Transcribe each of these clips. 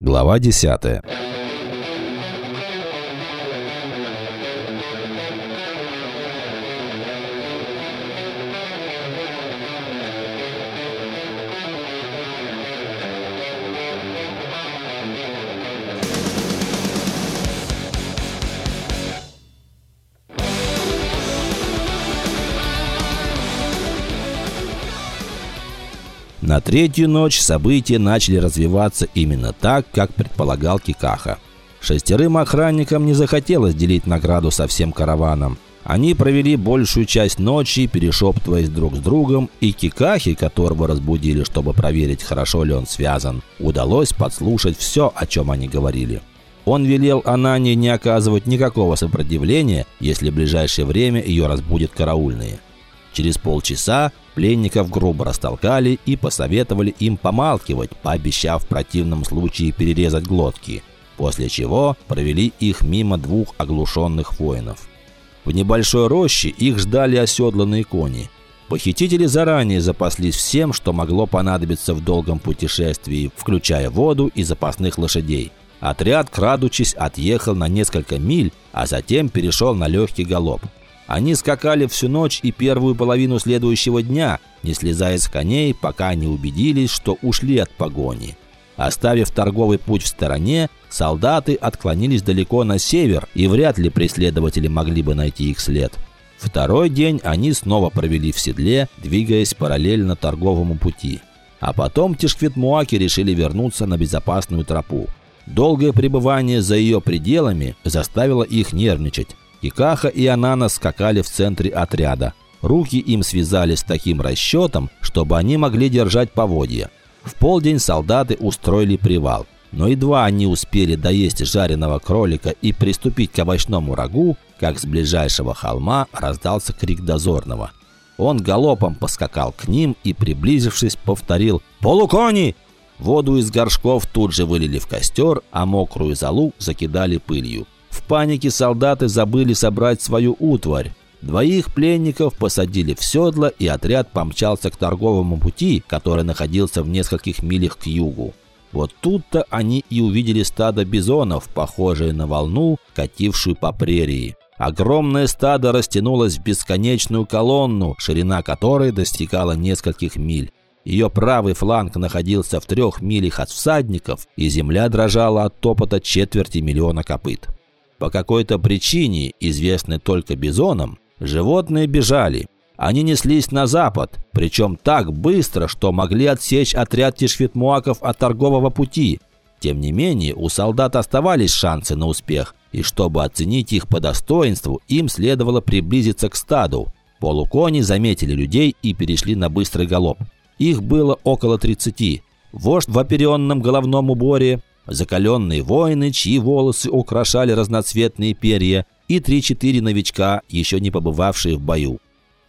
Глава 10. На третью ночь события начали развиваться именно так, как предполагал Кикаха. Шестерым охранникам не захотелось делить награду со всем караваном. Они провели большую часть ночи, перешептываясь друг с другом, и Кикахи, которого разбудили, чтобы проверить, хорошо ли он связан, удалось подслушать все, о чем они говорили. Он велел Анане не оказывать никакого сопротивления, если в ближайшее время ее разбудят караульные. Через полчаса пленников грубо растолкали и посоветовали им помалкивать, пообещав в противном случае перерезать глотки, после чего провели их мимо двух оглушенных воинов. В небольшой роще их ждали оседланные кони. Похитители заранее запаслись всем, что могло понадобиться в долгом путешествии, включая воду и запасных лошадей. Отряд, крадучись, отъехал на несколько миль, а затем перешел на легкий галоп. Они скакали всю ночь и первую половину следующего дня, не слезая с коней, пока не убедились, что ушли от погони. Оставив торговый путь в стороне, солдаты отклонились далеко на север, и вряд ли преследователи могли бы найти их след. Второй день они снова провели в седле, двигаясь параллельно торговому пути. А потом Тишквитмуаки решили вернуться на безопасную тропу. Долгое пребывание за ее пределами заставило их нервничать. Кикаха и Анана скакали в центре отряда. Руки им связали с таким расчетом, чтобы они могли держать поводья. В полдень солдаты устроили привал. Но едва они успели доесть жареного кролика и приступить к овощному рагу, как с ближайшего холма раздался крик дозорного. Он галопом поскакал к ним и, приблизившись, повторил «Полукони!». Воду из горшков тут же вылили в костер, а мокрую залу закидали пылью. Панике солдаты забыли собрать свою утварь. Двоих пленников посадили в седло, и отряд помчался к торговому пути, который находился в нескольких милях к югу. Вот тут-то они и увидели стадо бизонов, похожее на волну, катившую по прерии. Огромное стадо растянулось в бесконечную колонну, ширина которой достигала нескольких миль. Ее правый фланг находился в трех милях от всадников, и земля дрожала от топота четверти миллиона копыт. По какой-то причине, известной только бизонам, животные бежали. Они неслись на запад, причем так быстро, что могли отсечь отряд тишвитмуаков от торгового пути. Тем не менее, у солдат оставались шансы на успех, и чтобы оценить их по достоинству, им следовало приблизиться к стаду. Полукони заметили людей и перешли на быстрый галоп. Их было около 30. Вождь в оперенном головном уборе, закаленные воины, чьи волосы украшали разноцветные перья, и три-четыре новичка, еще не побывавшие в бою.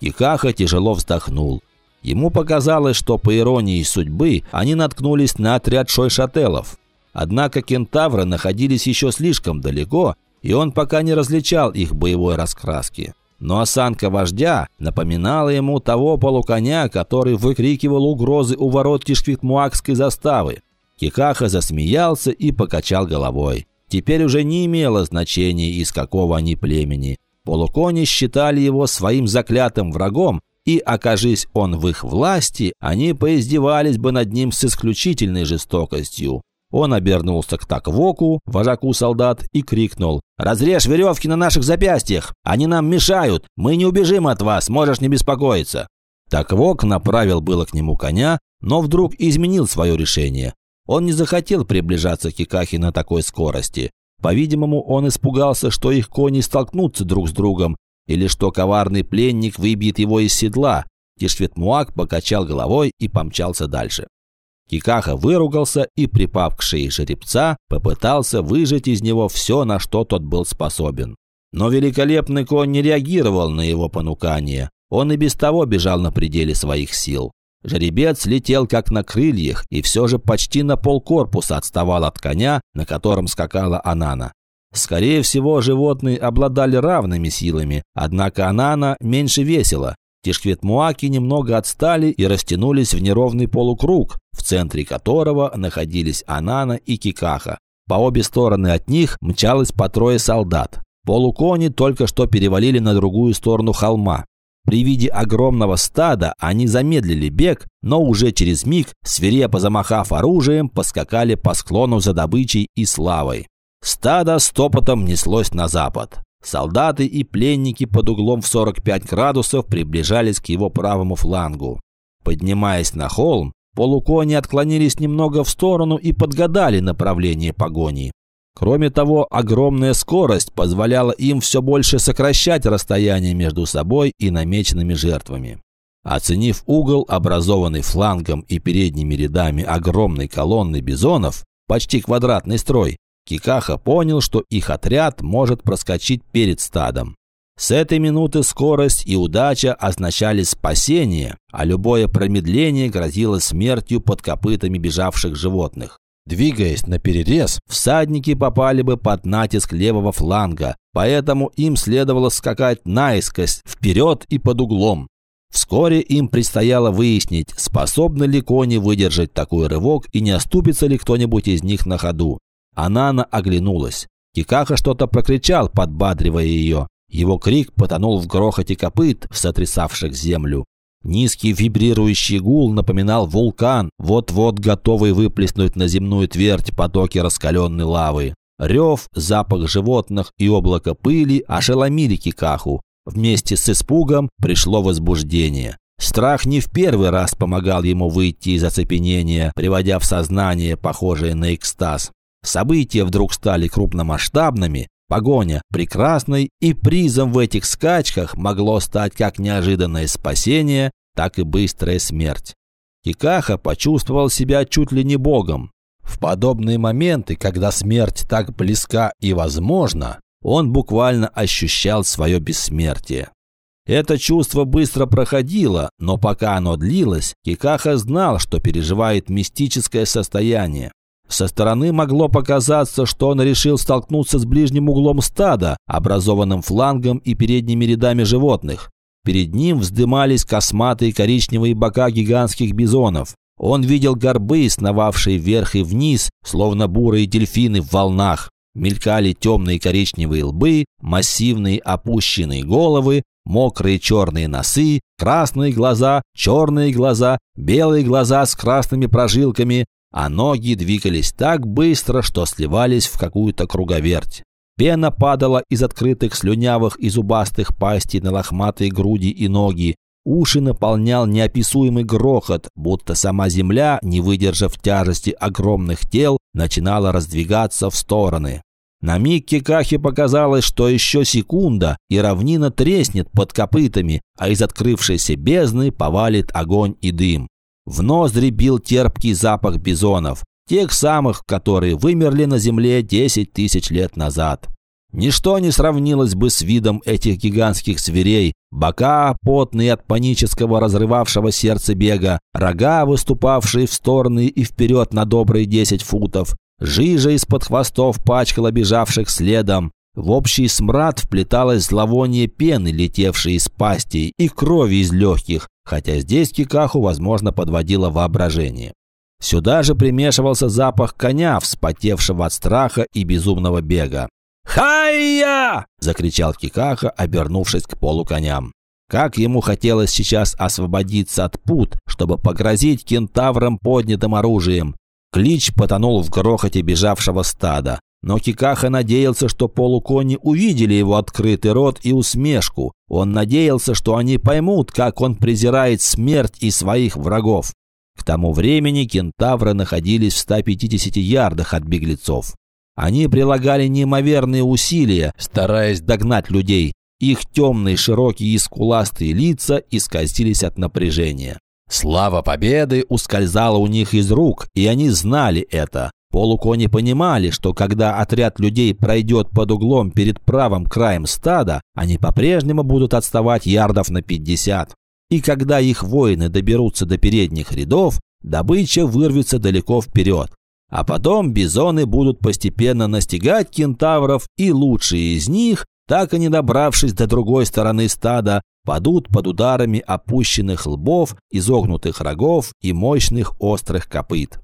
Кикаха тяжело вздохнул. Ему показалось, что по иронии судьбы они наткнулись на отряд шойшателов. Однако кентавры находились еще слишком далеко, и он пока не различал их боевой раскраски. Но осанка вождя напоминала ему того полуконя, который выкрикивал угрозы у ворот Тишквитмуакской заставы. Кикаха засмеялся и покачал головой. Теперь уже не имело значения, из какого они племени. Полукони считали его своим заклятым врагом, и, окажись он в их власти, они поиздевались бы над ним с исключительной жестокостью. Он обернулся к Таквоку, вожаку солдат, и крикнул «Разрежь веревки на наших запястьях! Они нам мешают! Мы не убежим от вас, можешь не беспокоиться!» Таквок направил было к нему коня, но вдруг изменил свое решение. Он не захотел приближаться к Кикахе на такой скорости. По-видимому, он испугался, что их кони столкнутся друг с другом, или что коварный пленник выбьет его из седла. Тишветмуак покачал головой и помчался дальше. Кикаха выругался и, припав к шее жеребца, попытался выжать из него все, на что тот был способен. Но великолепный конь не реагировал на его понукание. Он и без того бежал на пределе своих сил. Жеребец летел как на крыльях и все же почти на полкорпуса отставал от коня, на котором скакала Анана. Скорее всего, животные обладали равными силами, однако Анана меньше весила. Тишкветмуаки немного отстали и растянулись в неровный полукруг, в центре которого находились Анана и Кикаха. По обе стороны от них мчалось по трое солдат. Полукони только что перевалили на другую сторону холма. При виде огромного стада они замедлили бег, но уже через миг, свирепо замахав оружием, поскакали по склону за добычей и славой. Стадо стопотом неслось на запад. Солдаты и пленники под углом в 45 градусов приближались к его правому флангу. Поднимаясь на холм, полукони отклонились немного в сторону и подгадали направление погони. Кроме того, огромная скорость позволяла им все больше сокращать расстояние между собой и намеченными жертвами. Оценив угол, образованный флангом и передними рядами огромной колонны бизонов, почти квадратный строй, Кикаха понял, что их отряд может проскочить перед стадом. С этой минуты скорость и удача означали спасение, а любое промедление грозило смертью под копытами бежавших животных. Двигаясь на перерез, всадники попали бы под натиск левого фланга, поэтому им следовало скакать наискось, вперед и под углом. Вскоре им предстояло выяснить, способны ли кони выдержать такой рывок и не оступится ли кто-нибудь из них на ходу. Анана оглянулась. Кикаха что-то прокричал, подбадривая ее. Его крик потонул в грохоте копыт, сотрясавших землю. Низкий вибрирующий гул напоминал вулкан, вот-вот готовый выплеснуть на земную твердь потоки раскаленной лавы. Рев, запах животных и облако пыли ошеломили Кикаху. Вместе с испугом пришло возбуждение. Страх не в первый раз помогал ему выйти из оцепенения, приводя в сознание, похожее на экстаз. События вдруг стали крупномасштабными, погоня прекрасной, и призом в этих скачках могло стать как неожиданное спасение, так и быстрая смерть. Кикаха почувствовал себя чуть ли не богом. В подобные моменты, когда смерть так близка и возможна, он буквально ощущал свое бессмертие. Это чувство быстро проходило, но пока оно длилось, Кикаха знал, что переживает мистическое состояние. Со стороны могло показаться, что он решил столкнуться с ближним углом стада, образованным флангом и передними рядами животных. Перед ним вздымались косматые коричневые бока гигантских бизонов. Он видел горбы, сновавшие вверх и вниз, словно бурые дельфины в волнах. Мелькали темные коричневые лбы, массивные опущенные головы, мокрые черные носы, красные глаза, черные глаза, белые глаза с красными прожилками, а ноги двигались так быстро, что сливались в какую-то круговерть. Пена падала из открытых слюнявых и зубастых пастей на лохматые груди и ноги. Уши наполнял неописуемый грохот, будто сама земля, не выдержав тяжести огромных тел, начинала раздвигаться в стороны. На миг Кикахе показалось, что еще секунда, и равнина треснет под копытами, а из открывшейся бездны повалит огонь и дым. В ноздри бил терпкий запах бизонов, тех самых, которые вымерли на земле 10 тысяч лет назад. Ничто не сравнилось бы с видом этих гигантских зверей, бока, потные от панического разрывавшего сердце бега, рога, выступавшие в стороны и вперед на добрые 10 футов, жижа из-под хвостов пачкала бежавших следом, в общий смрад вплеталось зловоние пены, летевшей из пасти, и крови из легких, хотя здесь Кикаху, возможно, подводило воображение. Сюда же примешивался запах коня, вспотевшего от страха и безумного бега. «Хайя!» – закричал Кикаха, обернувшись к полу коням. Как ему хотелось сейчас освободиться от пут, чтобы погрозить кентаврам поднятым оружием. Клич потонул в грохоте бежавшего стада. Но Кикаха надеялся, что полукони увидели его открытый рот и усмешку. Он надеялся, что они поймут, как он презирает смерть и своих врагов. К тому времени кентавры находились в 150 ярдах от беглецов. Они прилагали неимоверные усилия, стараясь догнать людей. Их темные, широкие и скуластые лица исказились от напряжения. Слава победы ускользала у них из рук, и они знали это. Полукони понимали, что когда отряд людей пройдет под углом перед правым краем стада, они по-прежнему будут отставать ярдов на 50. И когда их воины доберутся до передних рядов, добыча вырвется далеко вперед. А потом бизоны будут постепенно настигать кентавров, и лучшие из них, так и не добравшись до другой стороны стада, падут под ударами опущенных лбов, изогнутых рогов и мощных острых копыт.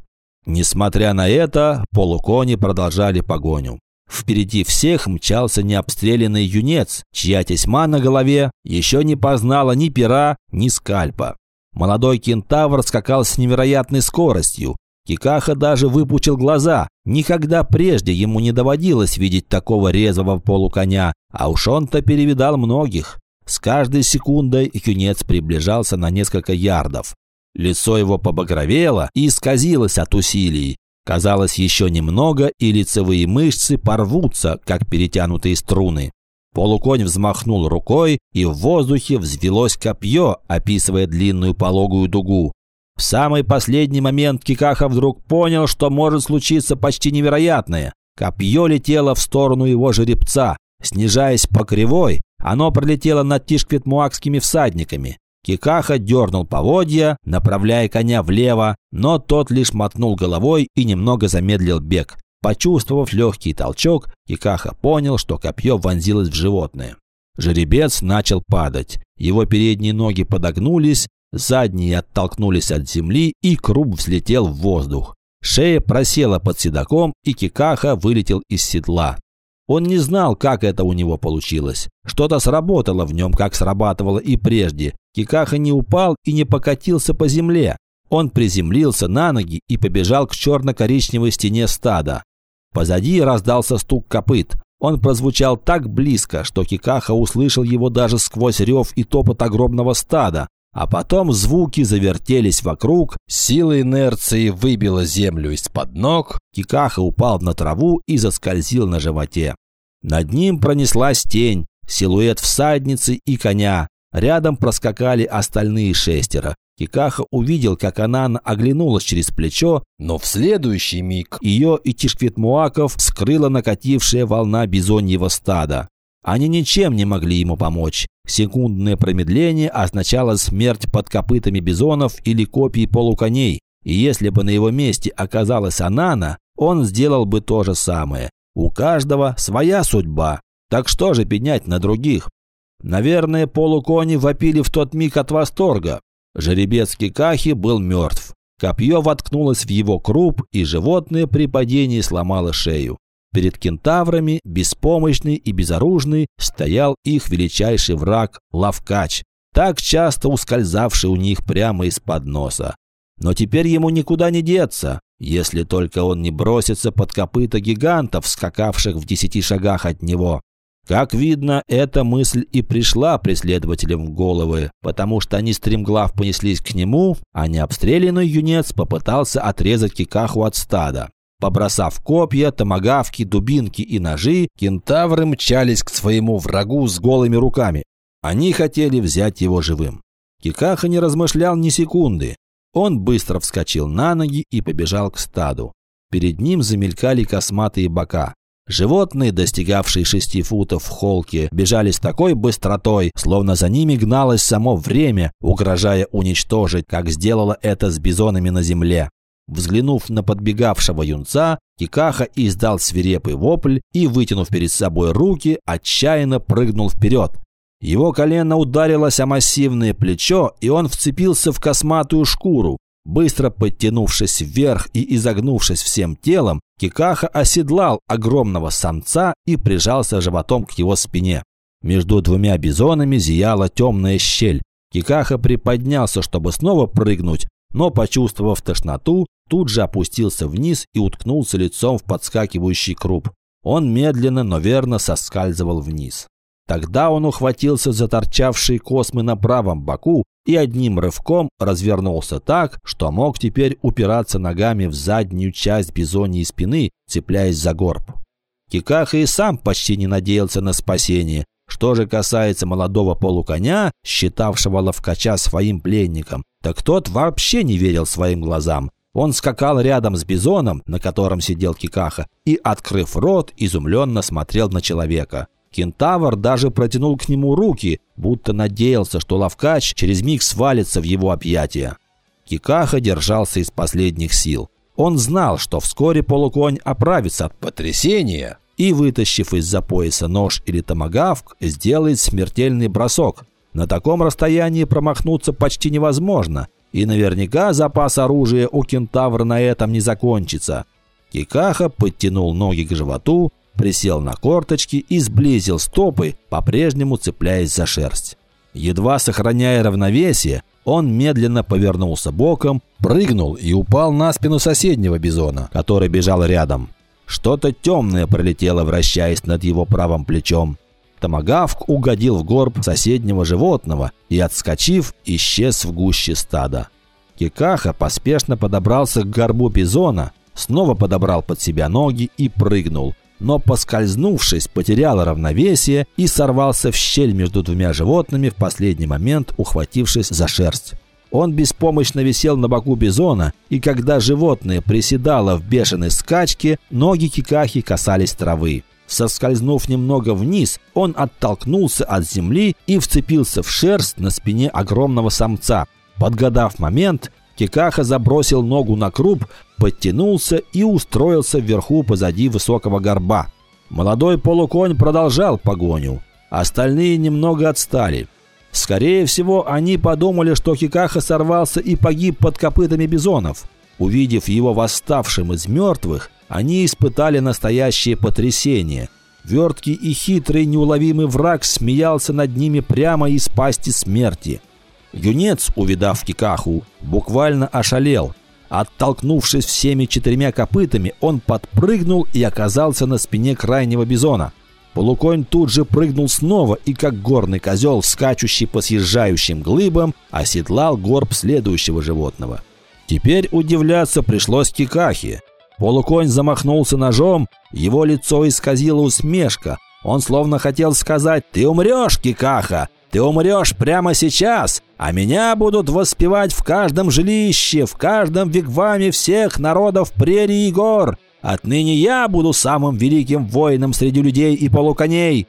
Несмотря на это, полукони продолжали погоню. Впереди всех мчался необстрелянный юнец, чья тесьма на голове еще не познала ни пера, ни скальпа. Молодой кентавр скакал с невероятной скоростью. Кикаха даже выпучил глаза. Никогда прежде ему не доводилось видеть такого резвого полуконя, а уж он-то перевидал многих. С каждой секундой юнец приближался на несколько ярдов. Лицо его побагровело и исказилось от усилий. Казалось, еще немного, и лицевые мышцы порвутся, как перетянутые струны. Полуконь взмахнул рукой, и в воздухе взвелось копье, описывая длинную пологую дугу. В самый последний момент Кикаха вдруг понял, что может случиться почти невероятное. Копье летело в сторону его жеребца. Снижаясь по кривой, оно пролетело над тишкветмуакскими всадниками. Кикаха дернул поводья, направляя коня влево, но тот лишь мотнул головой и немного замедлил бег. Почувствовав легкий толчок, Кикаха понял, что копье вонзилось в животное. Жеребец начал падать. Его передние ноги подогнулись, задние оттолкнулись от земли, и круп взлетел в воздух. Шея просела под седаком, и Кикаха вылетел из седла. Он не знал, как это у него получилось. Что-то сработало в нем, как срабатывало и прежде. Кикаха не упал и не покатился по земле. Он приземлился на ноги и побежал к черно-коричневой стене стада. Позади раздался стук копыт. Он прозвучал так близко, что Кикаха услышал его даже сквозь рев и топот огромного стада. А потом звуки завертелись вокруг, сила инерции выбила землю из-под ног, Кикаха упал на траву и заскользил на животе. Над ним пронеслась тень, силуэт всадницы и коня. Рядом проскакали остальные шестеро. Кикаха увидел, как она оглянулась через плечо, но в следующий миг ее и Тишквитмуаков скрыла накатившая волна бизоньего стада. Они ничем не могли ему помочь. Секундное промедление означало смерть под копытами бизонов или копий полуконей. И если бы на его месте оказалась Анана, он сделал бы то же самое. У каждого своя судьба. Так что же пенять на других? Наверное, полукони вопили в тот миг от восторга. Жеребец Кикахи был мертв. Копье воткнулось в его круп, и животное при падении сломало шею. Перед кентаврами, беспомощный и безоружный, стоял их величайший враг – Лавкач, так часто ускользавший у них прямо из-под носа. Но теперь ему никуда не деться, если только он не бросится под копыта гигантов, скакавших в десяти шагах от него. Как видно, эта мысль и пришла преследователям в головы, потому что они стремглав понеслись к нему, а необстрелянный юнец попытался отрезать Кикаху от стада. Побросав копья, томагавки, дубинки и ножи, кентавры мчались к своему врагу с голыми руками. Они хотели взять его живым. Кикаха не размышлял ни секунды. Он быстро вскочил на ноги и побежал к стаду. Перед ним замелькали косматые бока. Животные, достигавшие шести футов в холке, бежали с такой быстротой, словно за ними гналось само время, угрожая уничтожить, как сделало это с бизонами на земле. Взглянув на подбегавшего юнца, Кикаха издал свирепый вопль и, вытянув перед собой руки, отчаянно прыгнул вперед. Его колено ударилось о массивное плечо, и он вцепился в косматую шкуру. Быстро подтянувшись вверх и изогнувшись всем телом, Кикаха оседлал огромного самца и прижался животом к его спине. Между двумя бизонами зияла темная щель. Кикаха приподнялся, чтобы снова прыгнуть, но, почувствовав тошноту, тут же опустился вниз и уткнулся лицом в подскакивающий круп. Он медленно, но верно соскальзывал вниз. Тогда он ухватился за торчавшие космы на правом боку и одним рывком развернулся так, что мог теперь упираться ногами в заднюю часть бизоньей спины, цепляясь за горб. Кикаха и сам почти не надеялся на спасение. Что же касается молодого полуконя, считавшего ловкача своим пленником, так тот вообще не верил своим глазам. Он скакал рядом с бизоном, на котором сидел Кикаха, и, открыв рот, изумленно смотрел на человека. Кентавр даже протянул к нему руки, будто надеялся, что ловкач через миг свалится в его объятия. Кикаха держался из последних сил. Он знал, что вскоре полуконь оправится от потрясения и, вытащив из-за пояса нож или томагавк, сделает смертельный бросок. На таком расстоянии промахнуться почти невозможно, и наверняка запас оружия у кентавра на этом не закончится. Кикаха подтянул ноги к животу, присел на корточки и сблизил стопы, по-прежнему цепляясь за шерсть. Едва сохраняя равновесие, он медленно повернулся боком, прыгнул и упал на спину соседнего бизона, который бежал рядом. Что-то темное пролетело, вращаясь над его правым плечом. Томагавк угодил в горб соседнего животного и, отскочив, исчез в гуще стада. Кикаха поспешно подобрался к горбу бизона, снова подобрал под себя ноги и прыгнул, но, поскользнувшись, потерял равновесие и сорвался в щель между двумя животными в последний момент, ухватившись за шерсть. Он беспомощно висел на боку бизона, и когда животное приседало в бешеной скачке, ноги Кикахи касались травы. Соскользнув немного вниз, он оттолкнулся от земли и вцепился в шерсть на спине огромного самца. Подгадав момент, Кикаха забросил ногу на круп, подтянулся и устроился вверху позади высокого горба. Молодой полуконь продолжал погоню. Остальные немного отстали. Скорее всего, они подумали, что Кикаха сорвался и погиб под копытами бизонов. Увидев его восставшим из мертвых, они испытали настоящее потрясение. Верткий и хитрый неуловимый враг смеялся над ними прямо из пасти смерти. Юнец, увидав Кикаху, буквально ошалел. Оттолкнувшись всеми четырьмя копытами, он подпрыгнул и оказался на спине крайнего бизона. Полуконь тут же прыгнул снова и, как горный козел, скачущий по съезжающим глыбам, оседлал горб следующего животного. Теперь удивляться пришлось Кикахе. Полуконь замахнулся ножом, его лицо исказило усмешка. Он словно хотел сказать «Ты умрешь, Кикаха! Ты умрешь прямо сейчас, а меня будут воспевать в каждом жилище, в каждом вигваме всех народов прерий и гор. Отныне я буду самым великим воином среди людей и полуконей».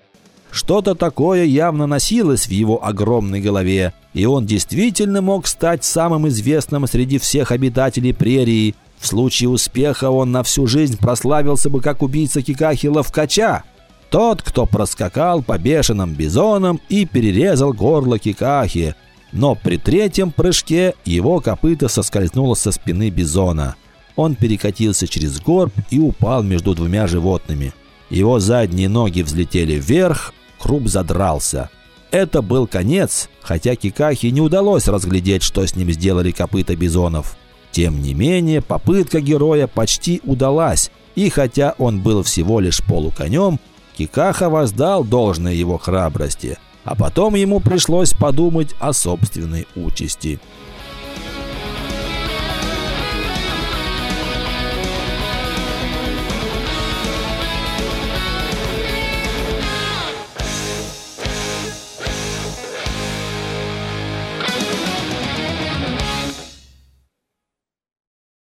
Что-то такое явно носилось в его огромной голове, и он действительно мог стать самым известным среди всех обитателей прерии. В случае успеха он на всю жизнь прославился бы как убийца Кикахи Ловкача. Тот, кто проскакал по бешеным бизонам и перерезал горло Кикахи. Но при третьем прыжке его копыто соскользнуло со спины бизона. Он перекатился через горб и упал между двумя животными. Его задние ноги взлетели вверх, круп задрался. Это был конец, хотя Кикахи не удалось разглядеть, что с ним сделали копыта бизонов. Тем не менее, попытка героя почти удалась, и хотя он был всего лишь полуконем, Кикаха воздал должное его храбрости, а потом ему пришлось подумать о собственной участи –